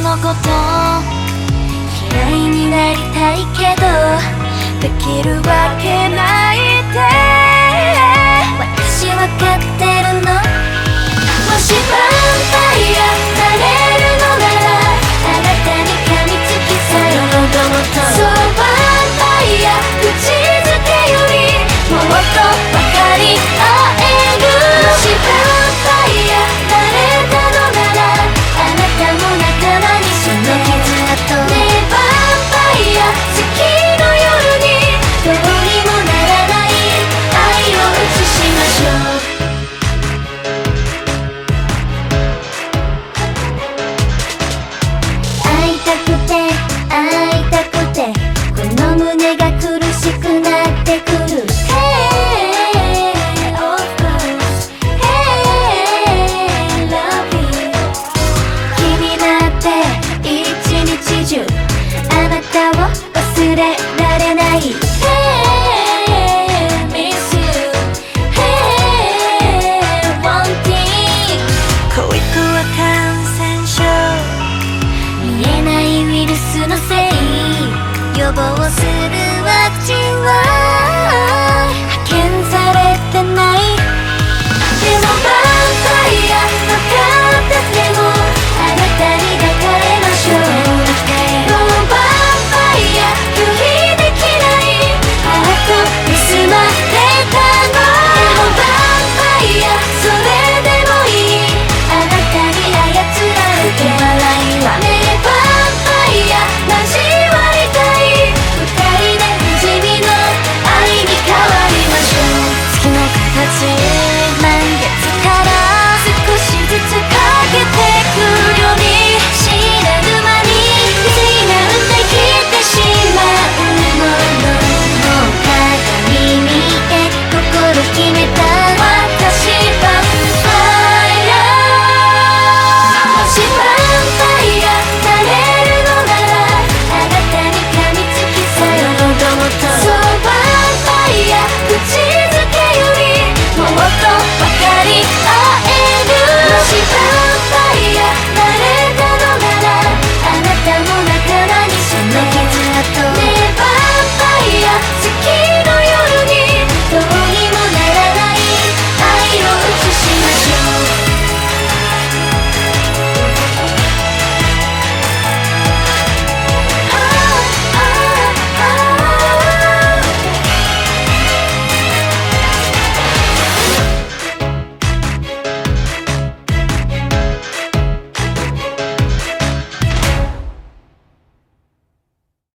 のこと。嫌いになりたいけどできるわけないって。れられない。